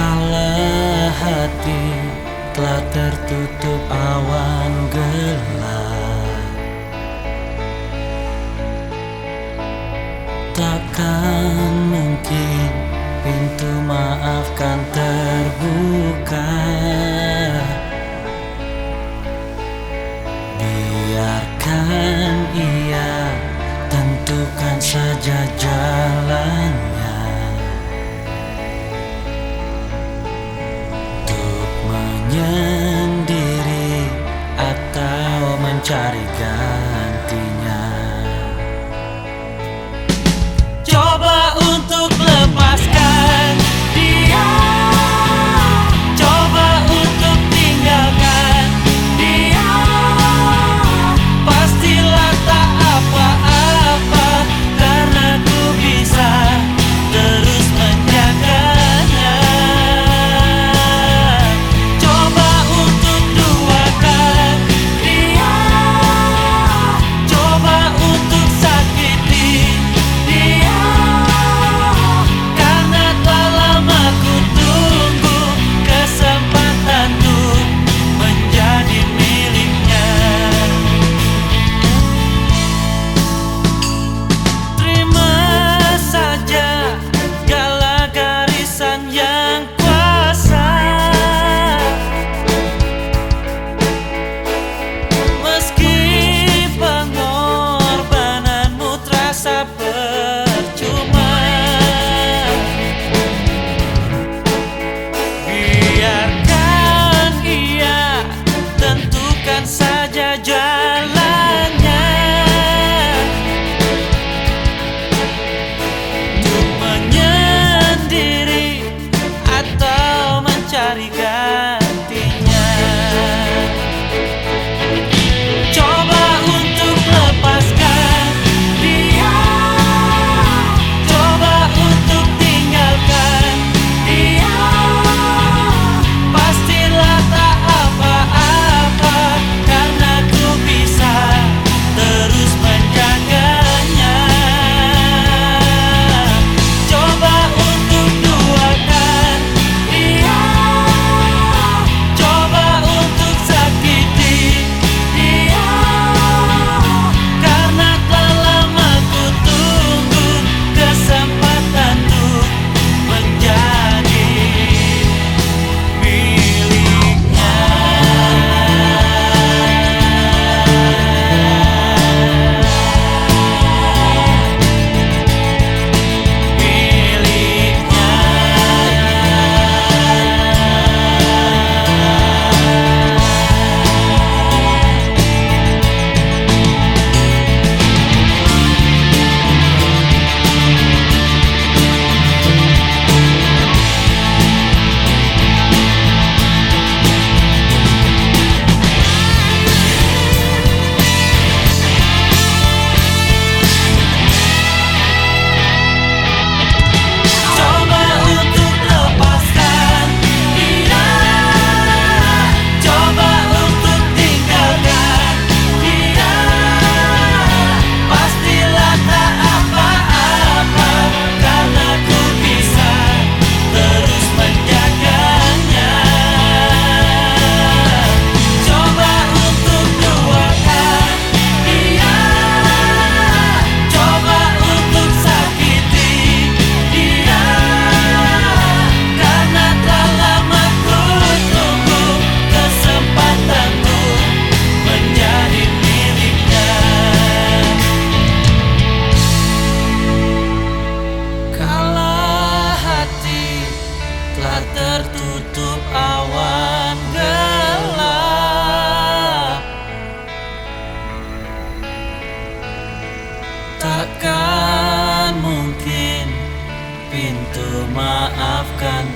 salah hati telah tertutup awan gelap. Takkan mungkin pintu maafkan terbuka. Biarkan ia tentukan saja mencarikan hari tertutup awan gelap. Takkan mungkin pintu maafkan